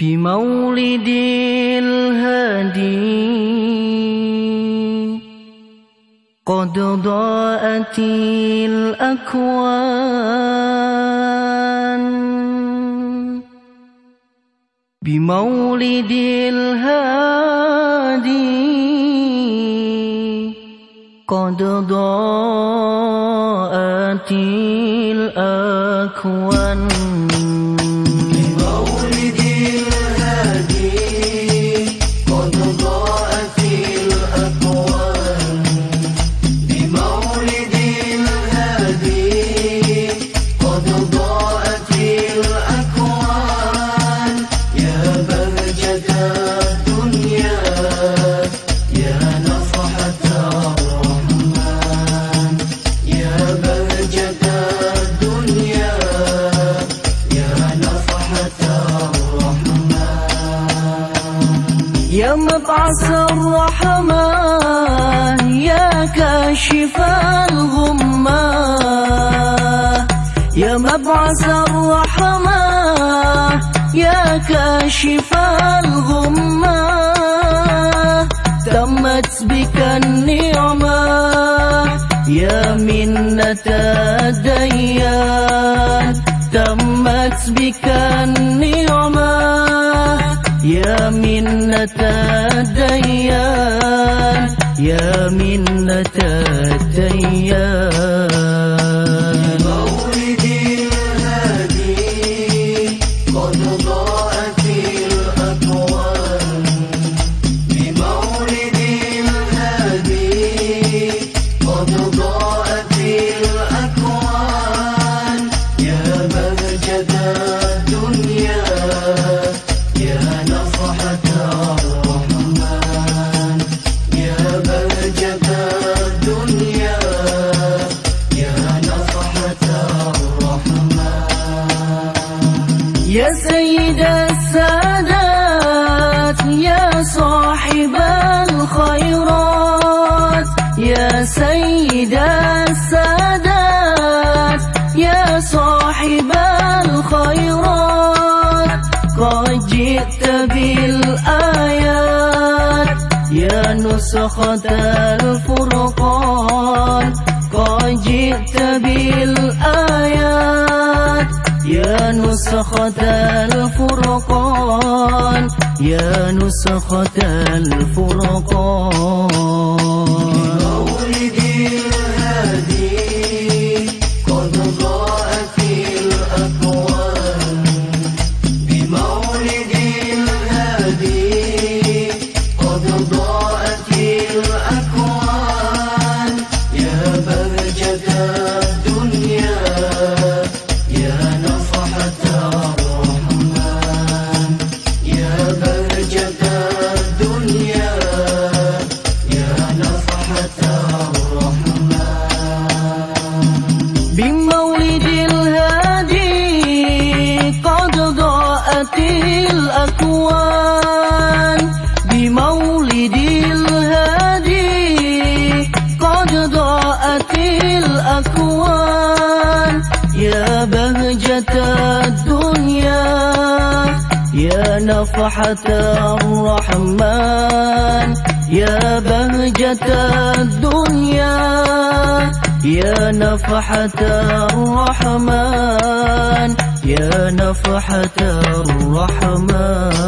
بمولد الهادي. قد ضاءت الأكوان. بمولد الهادي. قد ضاءت الأكوان. يا مبعث الرحمة يا كاشف الغمة. يا مبعث الرحمة يا كاشف الغمة. تمت بك النعمة يا منة الديان. تمت بك النعمة الديان يا منة الديان مولد الهادي قد ضاءت الأكوان. بمولد الهادي قد ضاءت الأكوان. يا بهجة الدنيا يا نصحة يا سيد السادات يا صاحب الخيرات يا سيد السادات يا صاحب الخيرات. قد جئت بالآيات يا نسخة الفرقان. قد جئت بالآيات يا نسخة الفرقان يا نسخة الفرقان. ضاءت الأكوان بمولد الهادي قد ضاءت الأكوان. يا بهجة الدنيا يا نفحة الرحمن. يا بهجة الدنيا يا نفحة الرحمن يا نفحة الرحمن.